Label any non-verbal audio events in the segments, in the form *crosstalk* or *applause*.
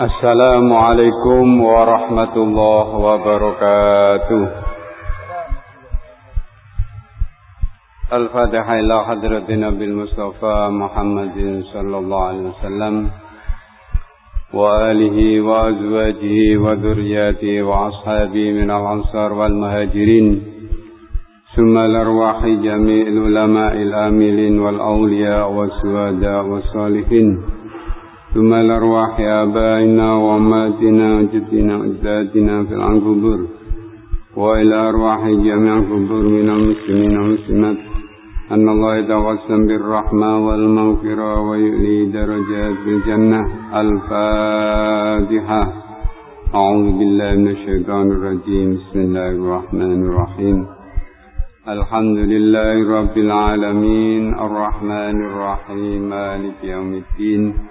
السلام عليكم ورحمة الله وبركاته الفاتحة إلى حضرة نبي المصطفى محمد صلى الله عليه وسلم وآله وأزواجه وذرياته وأصحابه من الأنصار والمهاجرين ثم الأرواح جميع العلماء الآملين والأولياء والسواداء والصالحين ثم الأرواح آبائنا وأماتنا وجدنا وأجدادنا في العنقبور وإلى أرواح جميع القبور من المسلمين والمسلمات. أن الله يتوسم بالرحمة والمغفرة ويؤلي درجات بالجنة الفاتحة. أعوذ بالله من الشيطان الرجيم. بسم الله الرحمن الرحيم. الحمد لله رب العالمين. الرحمن الرحيم. مالك يوم الدين.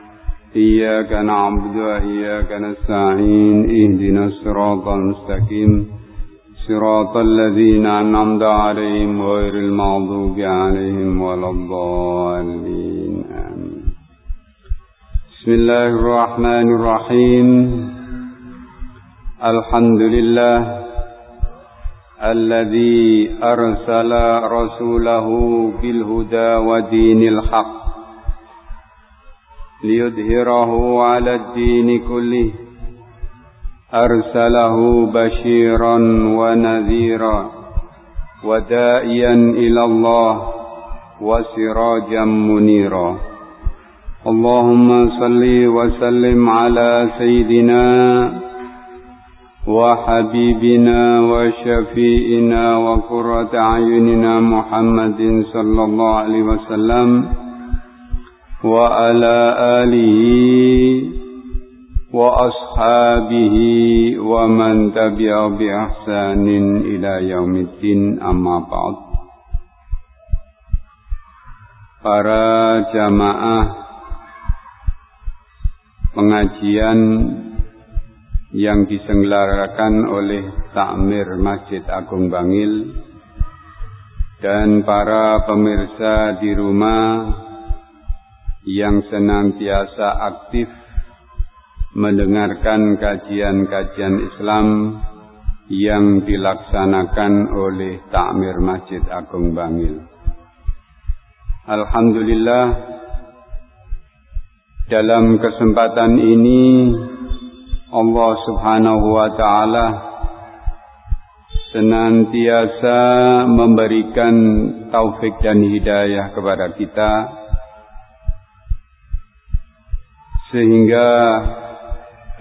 إياك نعبد وإياك نستعين اهدنا الصراط المستقيم. صراط الذين أنعمت عليهم غير المغضوب عليهم ولا الضالين. آمين. بسم الله الرحمن الرحيم. الحمد لله الذي أرسل رسوله بالهدى ودين الحق. ليظهره على الدين كله أرسله بشيرا ونذيرا ودائيا إلى الله وسراجا منيرا. اللهم صل وسلم على سيدنا وحبيبنا وشفيئنا وقرة أعيننا محمد صلى الله عليه وسلم. وعلى آله وأصحابه ومن تبع بإحسان إلى يوم الدين أما بعد Para jamaah pengajian yang diselenggarakan oleh Takmir Masjid Agung Bangil dan para pemirsa di rumah yang senantiasa aktif mendengarkan kajian-kajian Islam yang dilaksanakan oleh Takmir Masjid Agung Bangil. Alhamdulillah dalam kesempatan ini Allah Subhanahu wa taala senantiasa memberikan taufik dan hidayah kepada kita sehingga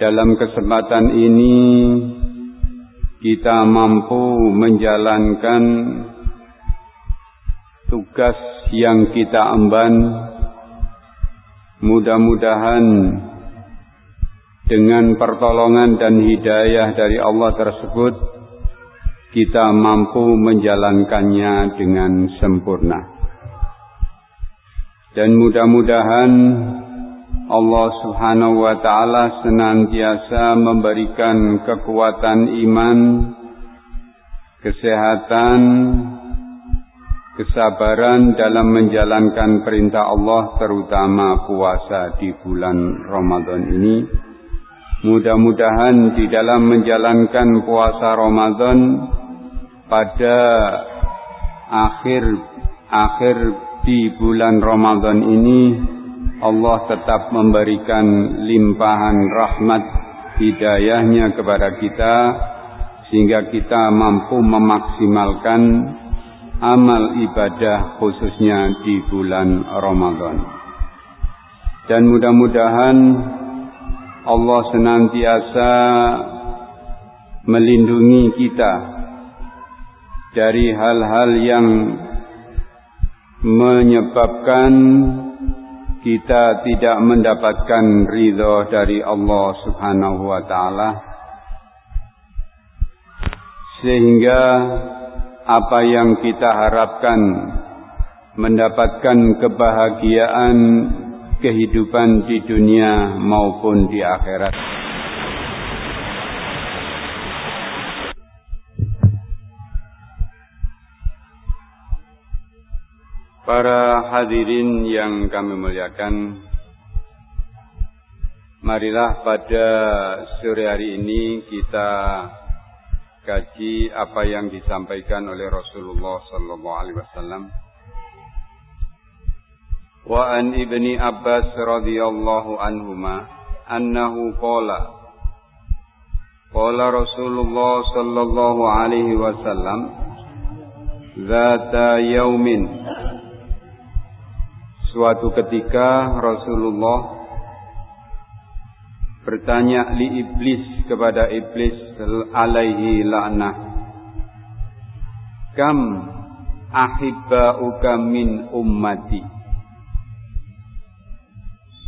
dalam kesempatan ini kita mampu menjalankan tugas yang kita emban. Mudah-mudahan dengan pertolongan dan hidayah dari Allah tersebut kita mampu menjalankannya dengan sempurna. Dan mudah-mudahan Allah Subhanahu wa taala senantiasa memberikan kekuatan iman, kesehatan, kesabaran dalam menjalankan perintah Allah terutama puasa di bulan Ramadan ini. Mudah-mudahan di dalam menjalankan puasa Ramadan pada akhir akhir di bulan Ramadan ini Allah tetap memberikan limpahan rahmat hidayahnya kepada kita sehingga kita mampu memaksimalkan amal ibadah khususnya di bulan Ramadan. Dan mudah-mudahan Allah senantiasa melindungi kita dari hal-hal yang menyebabkan kita tidak mendapatkan ridho dari Allah Subhanahu wa taala. Sehingga apa yang kita harapkan mendapatkan kebahagiaan kehidupan di dunia maupun di akhirat Para hadirin yang kami muliakan Marilah pada sore hari ini kita kaji apa yang disampaikan oleh Rasulullah sallallahu alaihi wasallam. Wa an ibni Abbas radhiyallahu anhuma annahu qala Qala Rasulullah sallallahu alaihi wasallam Zata yaumin Suatu ketika Rasulullah bertanya li iblis kepada iblis alaihi la'nah. Kam ahibbauka min ummati?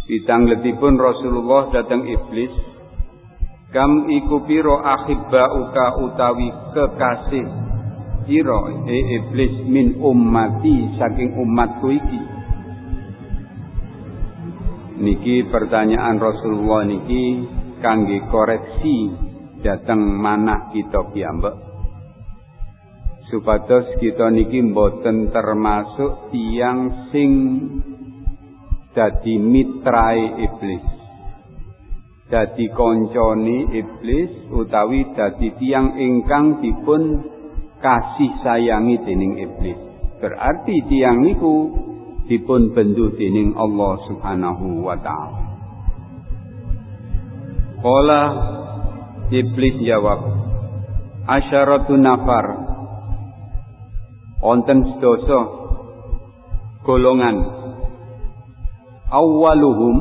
Ditangletipun Rasulullah datang iblis kam iku piro ahibbauka utawi kekasih piro e iblis min ummati saking umatku iki niki pertanyaan Rasulullah niki kangge koreksi datang manah kita piyambak. Supados kita niki mboten termasuk tiang sing dadi mitrae iblis. Dadi koncone iblis utawi dadi tiang ingkang dipun kasih sayangi dening iblis. Berarti tiang niku dipun bendu dening Allah Subhanahu wa taala. Qala Iblis jawab, "Asyaratu nafar." Wonten sedasa golongan. Awwaluhum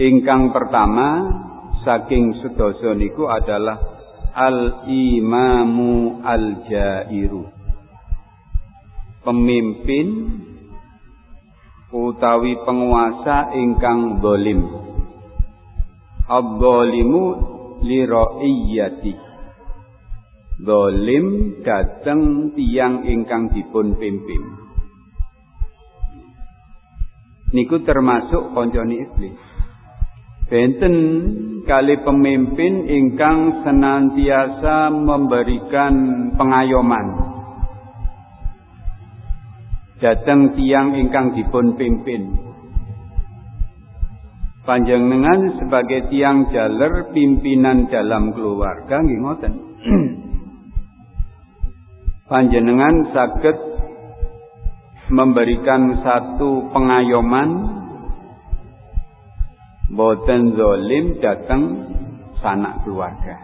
ingkang pertama saking sedasa niku adalah al-imamu al-jairu pemimpin utawi penguasa ingkang dolim. Abdolimu liro'iyati. Dolim dateng tiang ingkang dipun pimpin. Niku termasuk konconi iblis. Benten kali pemimpin ingkang senantiasa memberikan pengayoman datang tiang ingkang dipun pimpin. Panjenengan sebagai tiang jaler pimpinan dalam keluarga nggih ngoten. *clears throat* Panjenengan saged memberikan satu pengayoman boten zolim datang sanak keluarga.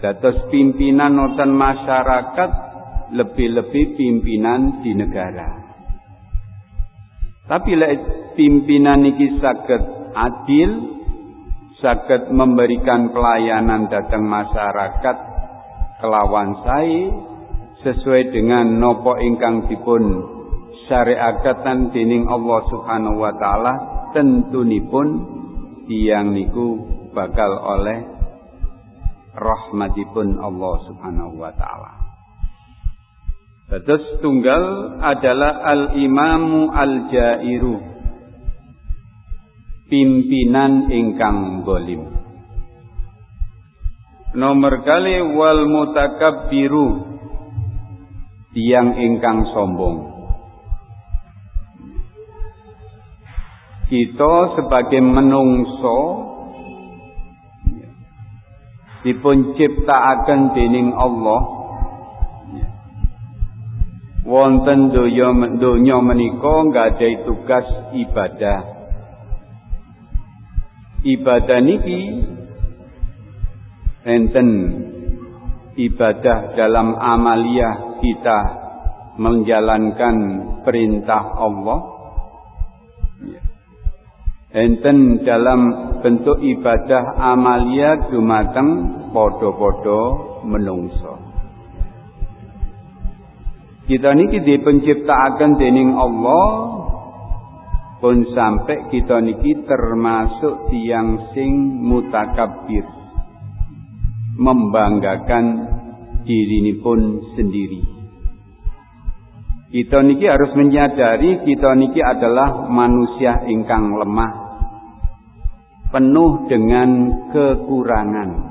Dados pimpinan noten masyarakat lebih-lebih pimpinan di negara. Tapi lek pimpinan iki saged adil, saged memberikan pelayanan datang masyarakat kelawan sae sesuai dengan nopo ingkang dipun syariatkan dening Allah Subhanahu wa taala tentunipun tiang niku bakal oleh rahmatipun Allah Subhanahu wa taala. Terus tunggal adalah al-imamu al-jairu. Pimpinan ingkang bolim. Nomor kali wal biru Tiang ingkang sombong. Kita sebagai menungso dipun ciptaaken dening Allah wonten donya donya menika nggadahi tugas ibadah. Ibadah niki enten ibadah dalam amaliyah kita menjalankan perintah Allah. Enten dalam bentuk ibadah amalia dumateng podo-podo menungso. Kita niki dipenciptakan dening Allah pun sampai kita niki termasuk tiang sing mutakabbir membanggakan diri pun sendiri. Kita niki harus menyadari kita niki adalah manusia ingkang lemah penuh dengan kekurangan.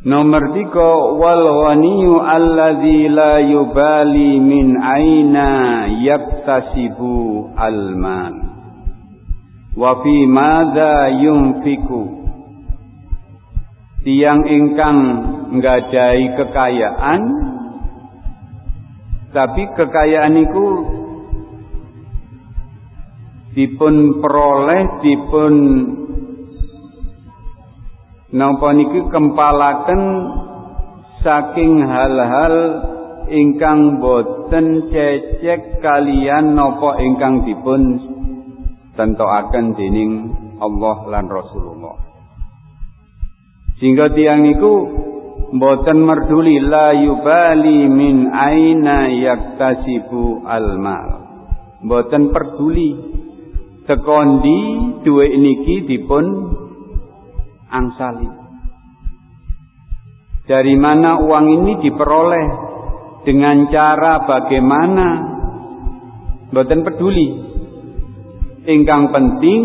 Nomor tiga wal ghaniyu alladzi la yubali min aina yaktasibu al mal wa fi madza yunfiku. Tiang ingkang nggadahi kekayaan tapi kekayaan itu dipun peroleh dipun Napa niki kempalaken saking hal-hal ingkang boten cecek kalian napa ingkang dipun tentokaken dening Allah lan Rasulullah. Sehingga tiang niku boten merduli la yubali min aina yaktasibu almal. Boten peduli tekondi duwe niki dipun angsali. Dari mana uang ini diperoleh? Dengan cara bagaimana? Mboten peduli. Ingkang penting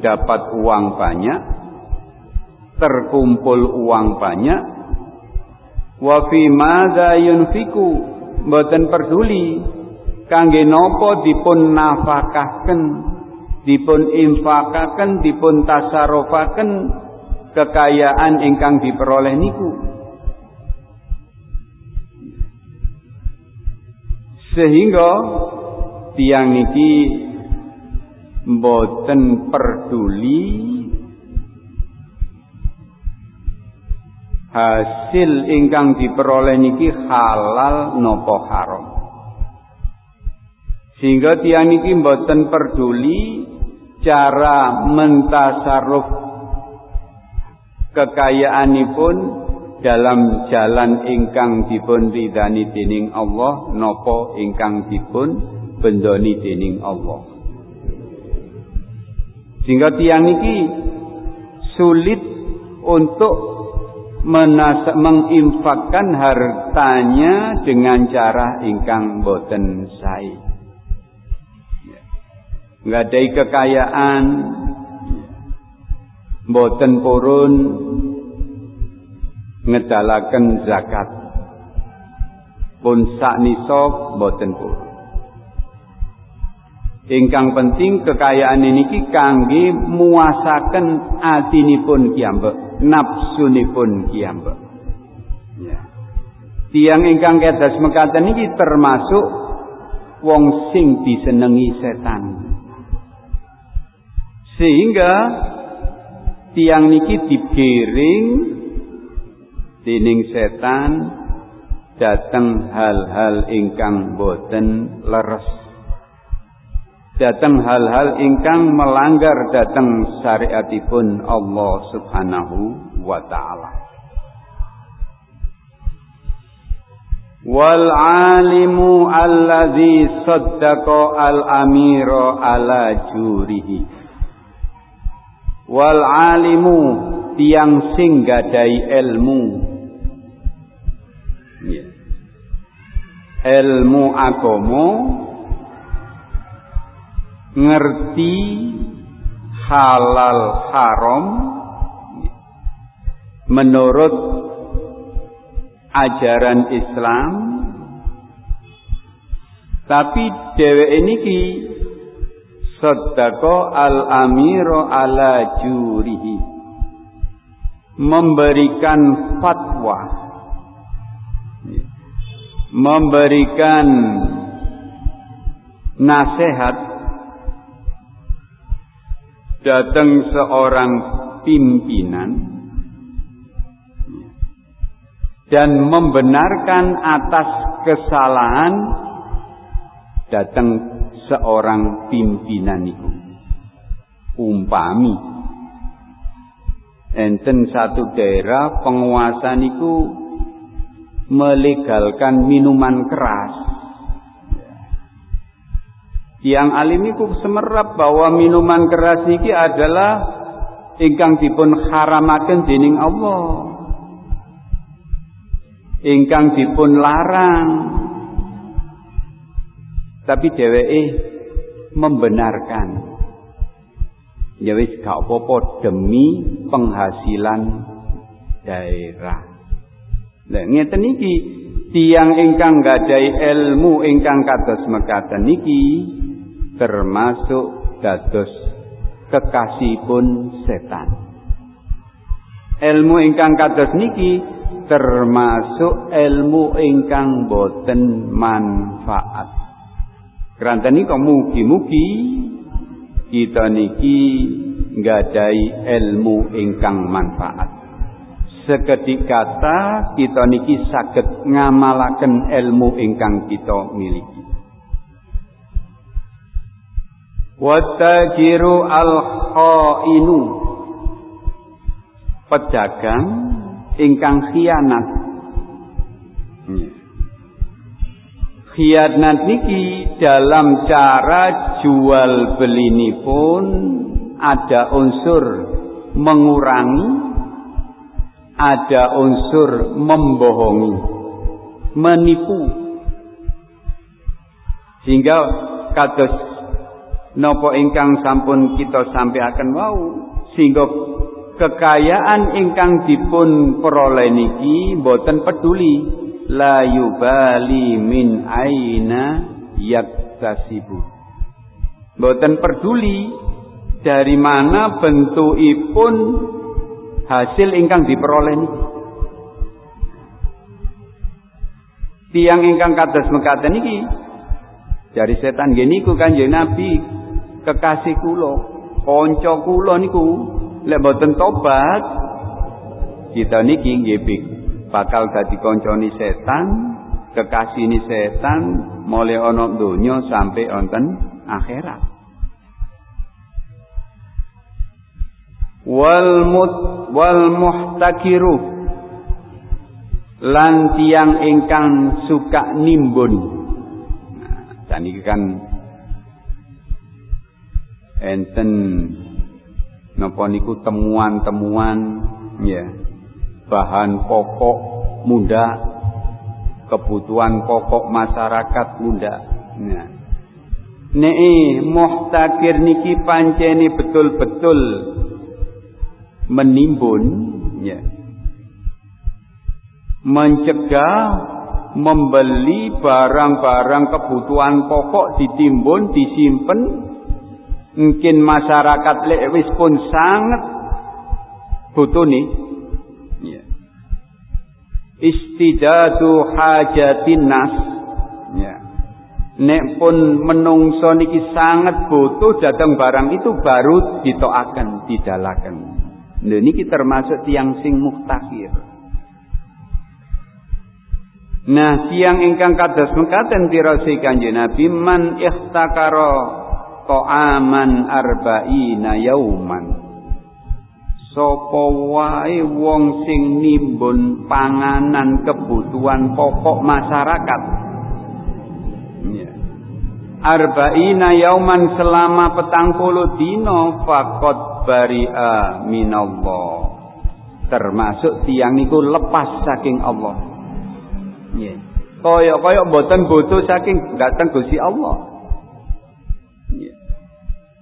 dapat uang banyak, terkumpul uang banyak. Wa fi madza yunfiku? Mboten peduli kangge napa dipun nafkahken, dipun infakaken, dipun tasarufaken kekayaan ingkang diperoleh niku. Sehingga tiang niki mboten peduli hasil ingkang diperoleh niki halal nopo haram. Sehingga tiang niki mboten peduli cara mentasaruf kekayaanipun dalam jalan ingkang dipun ridani dening Allah napa ingkang dipun bendoni dening Allah sehingga tiang iki sulit untuk menginfakkan hartanya dengan cara ingkang boten sae. Nggak ada kekayaan, boten purun ngedalaken zakat. Pun sak nisab boten purun. Ingkang penting kekayaan niki kangge muasaken atinipun kiyambek nafsunipun kiyambek ya. Tiang ingkang kedas mekaten niki termasuk wong sing disenengi setan. Sehingga tiang niki digiring dening setan dateng hal-hal ingkang boten leres. Dateng hal-hal ingkang melanggar dateng syariatipun Allah Subhanahu wa taala. Wal alimu allazi saddaqa al amira ala jurihi wal alimu tiang sing ilmu ya. ilmu agama ngerti halal haram menurut ajaran Islam tapi dheweke niki Saddaqa al-amiru ala jurihi. Memberikan fatwa. Memberikan nasihat datang seorang pimpinan dan membenarkan atas kesalahan datang seorang pimpinan itu. Umpami. Enten satu daerah penguasa niku melegalkan minuman keras. Yang alim niku semerap bahwa minuman keras niki adalah ingkang dipun haramaken dening Allah. Ingkang dipun larang tapi dheweke membenarkan ya wis gak apa-apa demi penghasilan daerah Lah ngeten iki tiang ingkang gadai ilmu ingkang kados mekaten niki termasuk dados kekasihipun setan. Ilmu ingkang kados niki termasuk ilmu ingkang boten manfaat. Keranten nika mugi-mugi kita niki nggadahi ilmu ingkang manfaat. Sekedik kata kita niki saged ngamalaken ilmu ingkang kita miliki. Watajiru al-khainu pedagang ingkang khianat. Khianat niki dalam cara jual beli ini pun ada unsur mengurangi, ada unsur membohongi, menipu. Sehingga kados nopo ingkang sampun kita sampaikan wau sehingga kekayaan ingkang dipun peroleh niki boten peduli la yubali min aina yaktasibu. Boten peduli dari mana bentukipun hasil ingkang diperoleh. Niki tiang ingkang kados mekaten niki dari setan geniku kanjeng Nabi kekasih kula kanca kula niku lek boten tobat kita niki nggih bakal dadi kancane setan kekasih setan mulai ana donya sampai wonten akhirat. Wal mut wal muhtakiru lan tiang ingkang suka nimbun. Nah niki kan enten napa niku temuan-temuan ya bahan pokok muda kebutuhan pokok masyarakat muda nah. Nee muhtakir niki panceni betul-betul menimbun ya. Mencegah membeli barang-barang kebutuhan pokok ditimbun disimpan mungkin masyarakat lewis pun sangat butuh nih. Istidadu hajatin nas. Ya. nek pun menungso niki sangat butuh datang barang itu baru ditoakan didalakan. Lho niki termasuk tiang sing muhtakhir Nah, tiang ingkang kados mekaten tirasi Kanjeng Nabi man ihtakara ta'aman arba'ina yauman sapa wae wong sing nimbun panganan kebutuhan pokok masyarakat ya. arba'ina yauman selama petang puluh dino fakot bari'a minallah termasuk tiang itu lepas saking Allah ya. kaya-kaya boten butuh saking datang Gusti Allah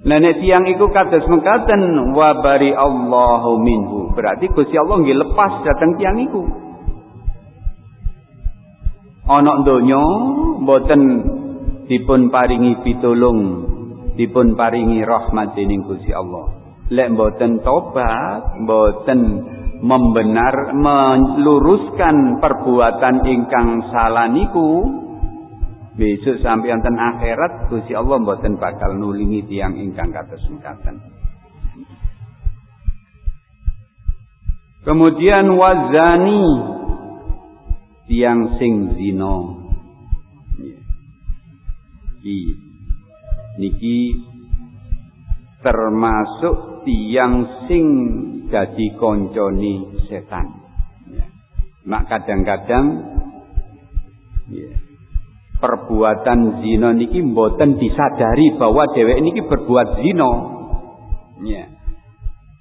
Nenek tiang iku kados mengkaten wa bari Allahu minhu. Berarti Gusti Allah nggih lepas datang tiang iku. Ana donya mboten dipun paringi pitulung, dipun paringi rahmat dening Gusti Allah. Lek mboten tobat, mboten membenar meluruskan perbuatan ingkang salah niku, besok sampai wonten akhirat Gusti Allah mboten bakal nulingi tiang ingkang kados mekaten. Kemudian wazani tiang sing zina. Iki niki termasuk tiang sing dadi koncone setan. Ya. Mak kadang-kadang ya perbuatan zina niki mboten disadari bahwa dhewek niki berbuat zina. Ya.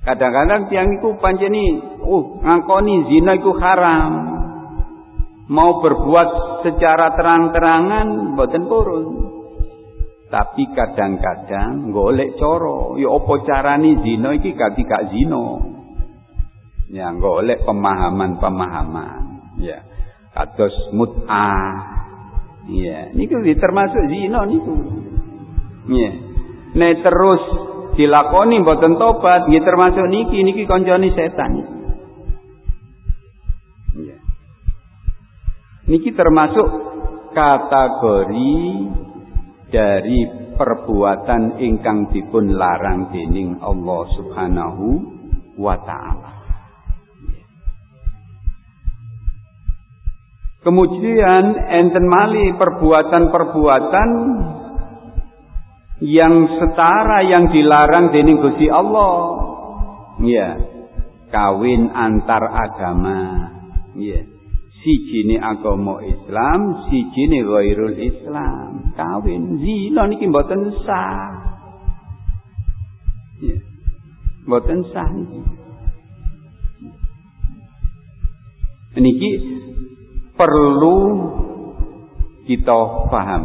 Kadang-kadang tiang iku panceni uh ngakoni zina iku haram. Mau berbuat secara terang-terangan mboten purun. Tapi kadang-kadang golek cara, ya apa carane zina iki ganti gak zina. Ya golek pemahaman-pemahaman, ya. kados mut'ah. Iya, niku termasuk zina niku. Iya. Nek terus dilakoni mboten tobat, nggih termasuk niki niki kancane setan. Iya. Niki termasuk kategori dari perbuatan ingkang dipun larang dening Allah Subhanahu wa taala. Kemudian enten mali perbuatan-perbuatan yang setara yang dilarang dening Gusti Allah. Ya. Kawin antar agama. Ya. Sijine agama Islam, sijine ghairul Islam. Kawin zina niki mboten sah. Ya. Mboten sah niki. Niki perlu kita paham.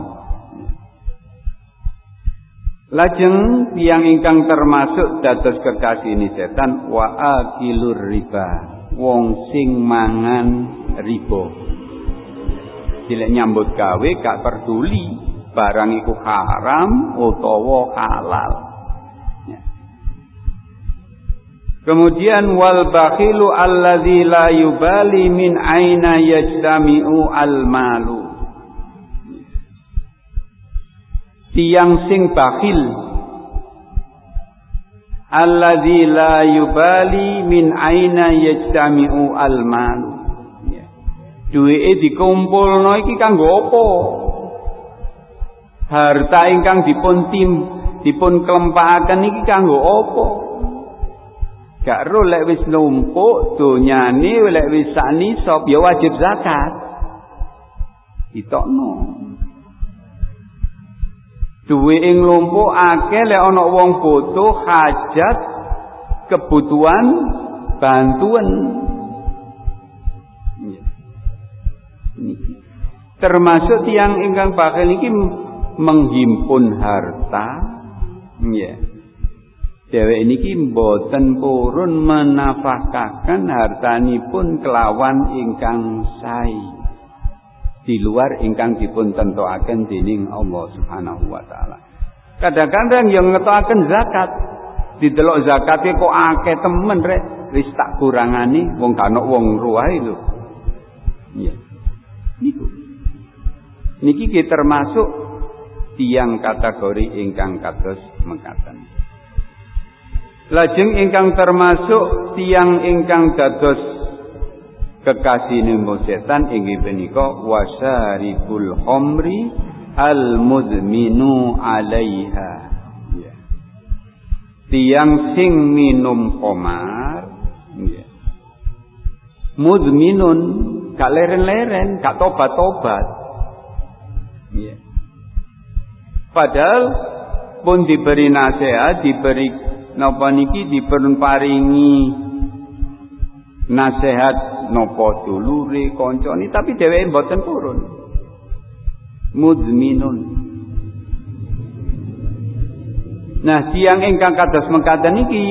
Lajeng tiang ingkang termasuk dados kekasih ini setan wa akilur riba wong sing mangan riba. Dilek nyambut gawe gak peduli barang iku haram utawa halal. Kemudian wal bakhilu alladzi la yubali min aina yajtami'u al malu. Tiang sing bakhil alladzi la yubali min aina yajtami'u al malu. Ya. Duweke dikumpulno iki kanggo apa? Harta ingkang dipun tim dipun kelempakaken iki kanggo apa? Gak ro lek wis numpuk donyane lek wis sani sop ya wajib zakat. Ditokno. Duwe ing lumpuk akeh lek ana wong butuh hajat kebutuhan bantuan. Termasuk tiang ingkang bakal iki menghimpun harta. Yeah. Dhewek niki mboten purun menafkahaken hartanipun kelawan ingkang sae. Di luar ingkang dipun tentokaken dening Allah Subhanahu wa taala. Kadang-kadang yang ngetokaken zakat, didelok zakate kok akeh temen rek, wis tak kurangani wong kanok wong ruwahe lho. Iya. Niku. Niki termasuk tiang kategori ingkang kados mekaten. Lajeng ingkang termasuk tiang ingkang dados kekasihipun setan inggih punika wasaribul khamri al mudminu alaiha. Ya. Tiang sing minum khamar ya. Mudminun gak leren-leren, gak tobat-tobat. Ya. Padahal pun diberi nasihat, diberi napa niki dipun paringi nasihat napa dulure kancane tapi dheweke mboten purun mudminun Nah, tiang ingkang kados mengkaten niki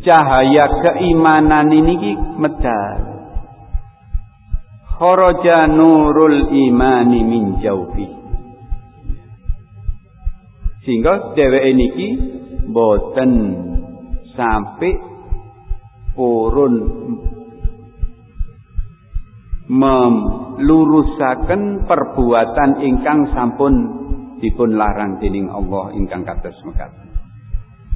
cahaya keimanan niki medal. Kharaja nurul imani min jaufi. Sehingga dheweke niki boten sampai purun melurusaken perbuatan ingkang sampun dipun larang dening Allah ingkang kados mekaten.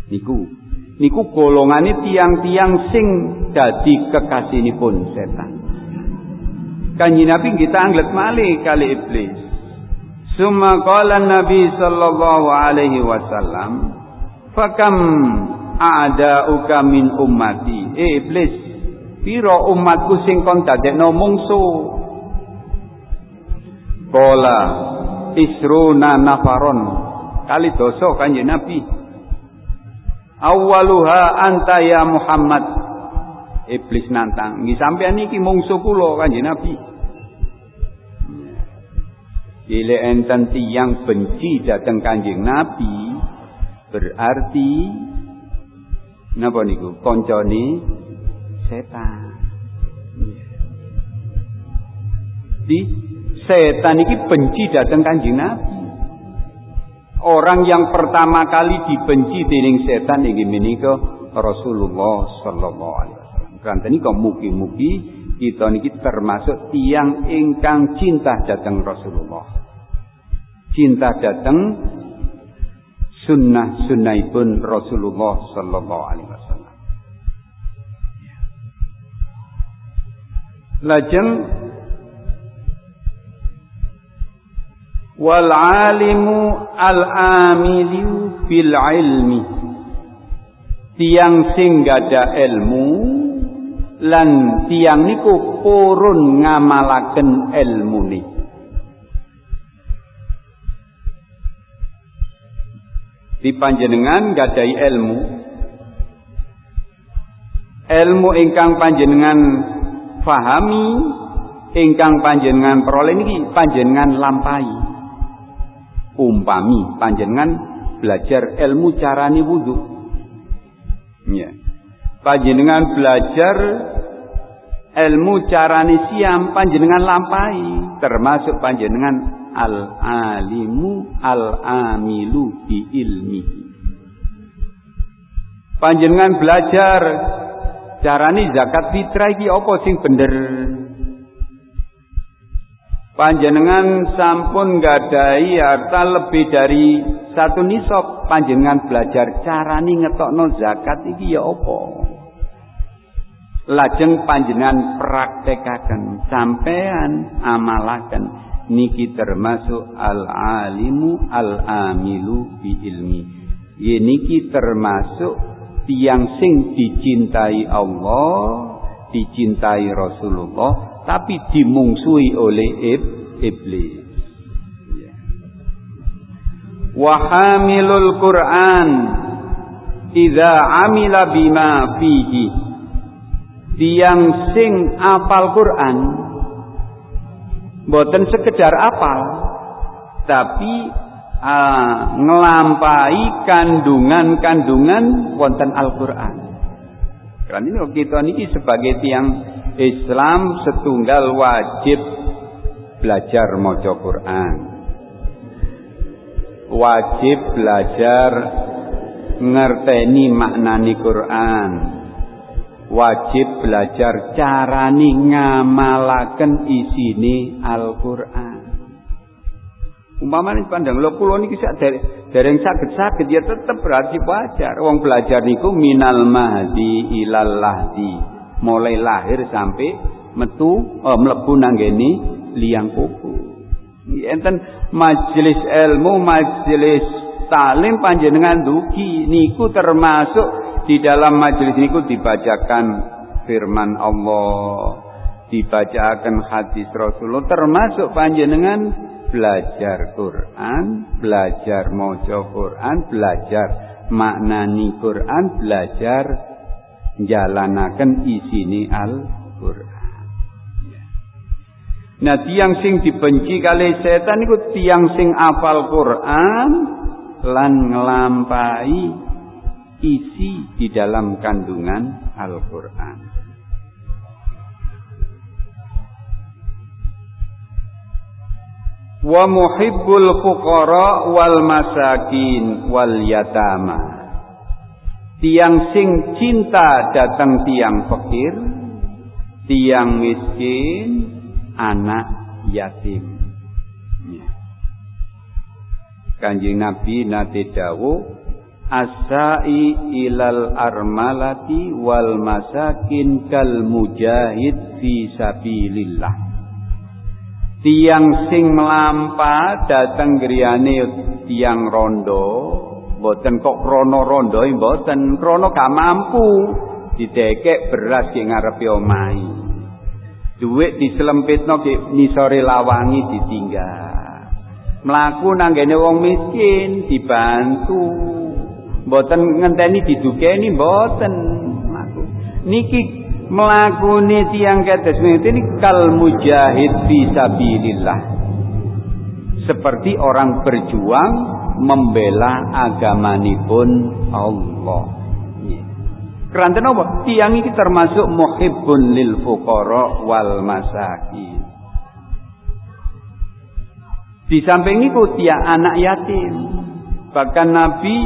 Niku niku golongane tiang-tiang sing dadi kekasinipun setan. Kanjeng Nabi kita anglet malih kali iblis. Summa qala Nabi sallallahu alaihi wasallam Fakam a'da'uka min ummati. Eh iblis, pira umatku sing kon dadekno mungsu? Kola isruna nafaron. Kali dosa kanjeng Nabi. Awaluha anta ya Muhammad. Iblis nantang, nggih sampean iki mungsu kula kanjeng Nabi. Ile enten tiyang benci dateng kanjeng Nabi, Berarti napa niku? Kancane setan. Di setan iki benci datang Kanjeng Nabi. Orang yang pertama kali dibenci dening setan inggih menika Rasulullah sallallahu alaihi wasallam. Kanten iki mugi-mugi kita niki termasuk tiang ingkang cinta datang Rasulullah. Cinta datang sunnah sunnahipun Rasulullah sallallahu alaihi wasallam. Lajeng wal alimu al amilu bil ilmi tiang sing gada ilmu lan tiang niku purun ngamalaken ilmu ni di panjenengan gadai ilmu ilmu ingkang panjenengan fahami ingkang panjenengan peroleh niki panjenengan lampahi umpami panjenengan belajar ilmu carani wudhu. Ya. Panjenengan belajar ilmu carani siam panjenengan lampai termasuk panjenengan al-alimu al-amilu bi ilmi. Panjenengan belajar carani zakat fitrah iki apa sing bener? panjenengan sampun gadai harta lebih dari satu nisab panjenengan belajar carani ngetokno zakat iki ya apa lajeng panjenengan praktekaken sampean amalaken niki termasuk al alimu al amilu bi ilmi ya niki termasuk tiang sing dicintai Allah dicintai Rasulullah tapi dimungsui oleh ib, iblis. Ya. Wahamilul Quran idza amila bima fihi tiang sing apal Quran boten sekedar apal tapi uh, ngelampai kandungan-kandungan wonten Al-Qur'an. Karena ini kita niki sebagai tiang Islam setunggal wajib belajar maca Quran. Wajib belajar ngerteni maknani Quran. Wajib belajar carani ngamalaken isine Al-Qur'an. Umpamane pandang lho kula niki sak dereng saged-saged ya tetep berarti wajar. Wong belajar niku minal mahdi ilal lahdi mulai lahir sampai metu oh, mlebu nanggeni liang kuku. Enten majelis ilmu, majelis talim panjenengan duki niku termasuk di dalam majelis niku dibacakan firman Allah, dibacakan hadis Rasulullah termasuk panjenengan belajar Quran, belajar maca Quran, belajar maknani Quran, belajar jalanaken isini Al-Qur'an. Nah, tiang sing dibenci kali setan iku tiang sing apal Quran lan ngelampai isi di dalam kandungan Al-Qur'an. Wa muhibbul fuqara wal masakin wal yatama tiang sing cinta datang tiang fakir, tiang miskin, anak yatim. Ya. Kanjeng Nabi nate dawuh asai ilal armalati wal masakin kal mujahid fi sabilillah. Tiang sing melampa datang griyane tiang rondo Mboten kok krono rondo mboten, krono gak mampu didekek beras ki ngarepe omahe. Duit diselempitno ki nisore lawangi ditinggal. Mlaku nang wong miskin dibantu. Mboten ngenteni didukeni mboten. Mlaku. Niki mlakune tiyang kados ini kal mujahid fi sabilillah. Seperti orang berjuang membela agamanipun Allah. Keranten apa? Tiang ini termasuk muhibbun lil fuqara wal masakin. Di samping itu dia anak yatim. Bahkan Nabi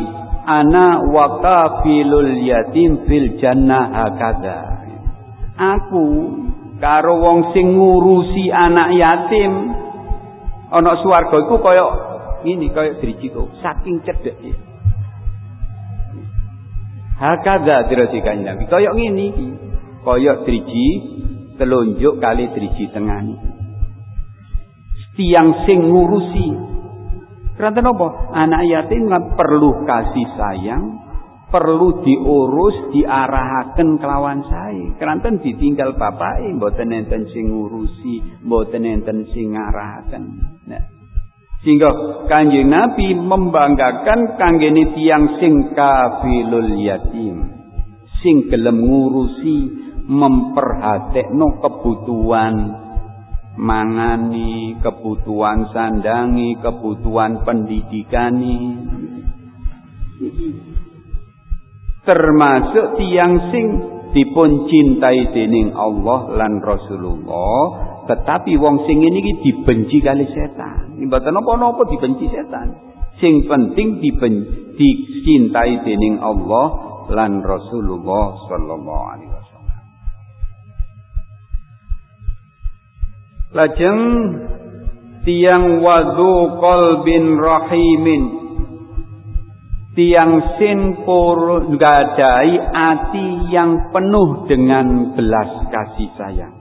ana waqafilul yatim fil jannah hakada. Aku karo wong sing ngurusi anak yatim ana swarga iku kaya ngene kaya driji saking cedheke. Hakada terus kanjeng kaya ngene iki. Kaya driji telunjuk kali driji tengah tiang sing ngurusi. Karena apa? Anak yatim nggak perlu kasih sayang, perlu diurus, diarahaken kelawan saya. Karena ditinggal bapak, mboten enten sing ngurusi, mboten enten sing ngarahaken. Nah. Sehingga kanjeng Nabi membanggakan kanggeni tiang sing kafilul yatim. Sing gelem ngurusi, memperhatekno kebutuhan mangani, kebutuhan sandangi, kebutuhan pendidikani. Termasuk tiang sing dipun cintai dening Allah lan Rasulullah, tetapi wong sing ini dibenci kali setan. Mboten napa-napa dibenci setan. Sing penting dibenci, dicintai dening Allah lan Rasulullah sallallahu alaihi Lajeng tiang wadu qalbin rahimin tiang sin pur gadai ati yang penuh dengan belas kasih sayang.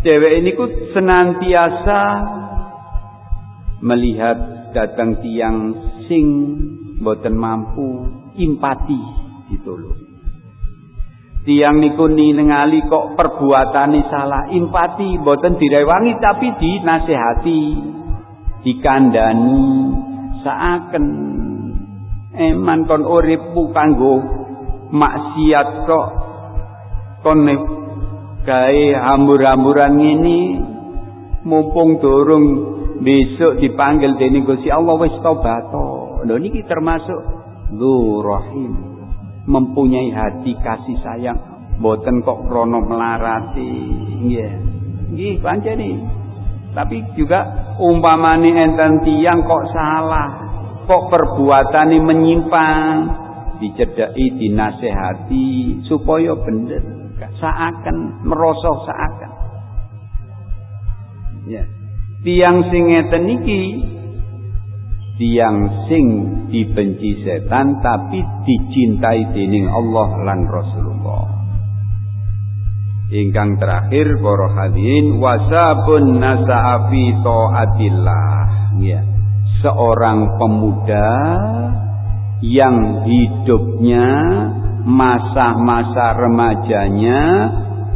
Cewek ini ku senantiasa melihat datang tiang sing boten mampu impati ditolong tiang niku ningali kok perbuatane salah. Impati boten direwangi tapi dinasehati. Dikandani. Saaken. Eman kon uripmu kanggo maksiat kok. Kon gawe hambur-hamburan ngene mumpung durung besok dipanggil dening Gusti Allah wis tobat. Lho niki termasuk mempunyai hati kasih sayang. Boten kok krono melarati. Nggih. Nggih pancen tapi juga umpamane enten tiang kok salah kok perbuatane menyimpang dicedai dinasehati supaya bener seakan merosok seakan ya. Tiang sing ngeten iki tiang sing dibenci setan tapi dicintai dening Allah lan Rasulullah. Ingkang terakhir para hadirin wasabun nasa'afi taatillah. Ya. Seorang pemuda yang hidupnya masa-masa remajanya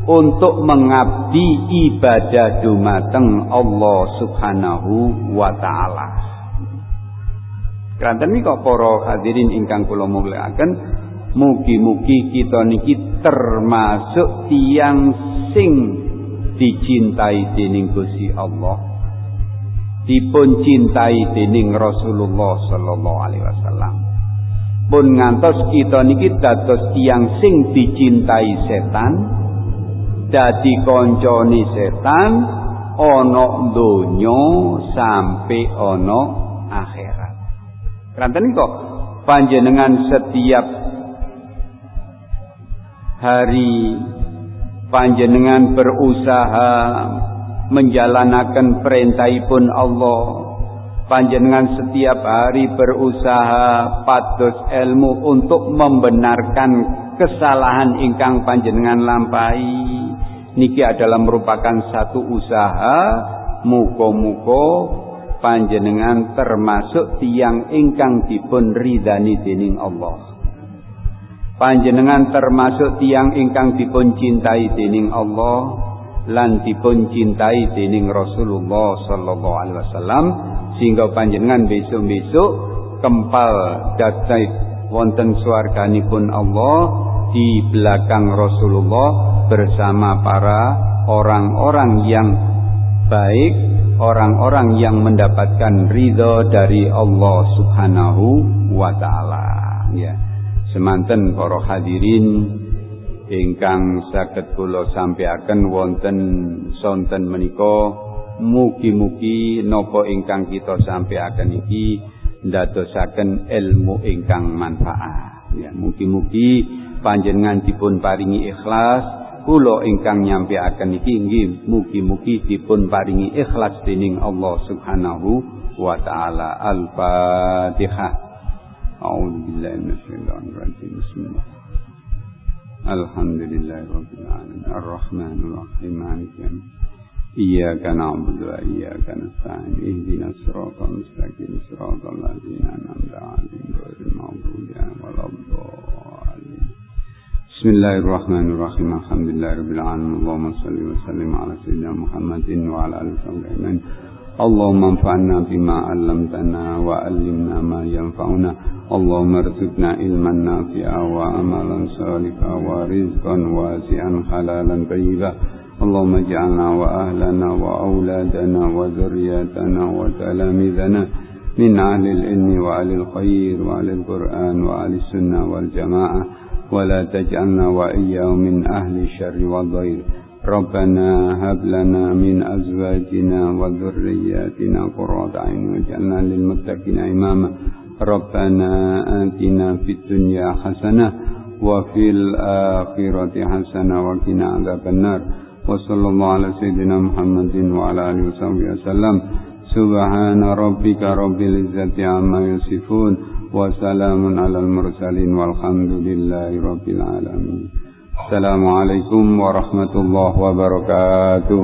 untuk mengabdi ibadah dumateng Allah Subhanahu wa taala. Keranten kok para hadirin ingkang kula mulyakaken, mugi-mugi kita niki termasuk tiang sing dicintai dening Gusti Allah. Dipun cintai dening Rasulullah sallallahu alaihi wasallam. Pun ngantos kita niki dados tiang sing dicintai setan, dadi kancane setan ana donya sampai ana. Keranten kok panjenengan setiap hari panjenengan berusaha menjalanakan perintahipun Allah. Panjenengan setiap hari berusaha patus ilmu untuk membenarkan kesalahan ingkang panjenengan lampai niki adalah merupakan satu usaha. Muko-muko panjenengan termasuk tiang ingkang dipun ridani dening Allah. Panjenengan termasuk tiang ingkang dipun cintai dening Allah lan dipun cintai dening Rasulullah sallallahu alaihi wasallam sehingga panjenengan besok-besok kempal datai wonten swarganipun Allah di belakang Rasulullah bersama para orang-orang yang baik orang-orang yang mendapatkan ridho dari Allah Subhanahu wa taala. Ya. Semanten para hadirin ingkang saged kula sampaikan wonten sonten menika mugi-mugi napa ingkang kita sampaikan iki ndadosaken ilmu ingkang manfaat. Ya mugi-mugi panjenengan dipun paringi ikhlas kula ingkang nyampe akan iki nggih mugi-mugi dipun paringi ikhlas dening Allah Subhanahu wa taala. Al-Fatihah. A'udzu billahi minasyaitonir rajim. Bismillah. Alhamdulillahirabbil alamin. Arrahmanir rahim. Maliki yaumiddin. Iyyaka na'budu wa iyyaka nasta'in. Ihdinas siratal mustaqim. Siratal ladzina an'amta 'alaihim بسم الله الرحمن الرحيم الحمد لله رب العالمين اللهم صل وسلم على سيدنا محمد وعلى آله وصحبه أجمعين اللهم انفعنا بما علمتنا وعلمنا ما ينفعنا اللهم ارزقنا علما نافعا وعملا صالحا ورزقا واسعا حلالا طيبا اللهم اجعلنا واهلنا واولادنا وذرياتنا وتلاميذنا من أهل العلم واهل الخير واهل القران واهل السنة والجماعه ولا تجعلنا وإياهم من أهل الشر والضير. ربنا هب لنا من أزواجنا وذرياتنا قرة عين واجعلنا للمتقين إماما. ربنا آتنا في الدنيا حسنة وفي الآخرة حسنة وقنا عذاب النار. وصلى الله على سيدنا محمد وعلى آله وصحبه وسلم. سبحان ربك رب العزة عما يصفون. وسلام على المرسلين والحمد لله رب العالمين. السلام عليكم ورحمة الله وبركاته.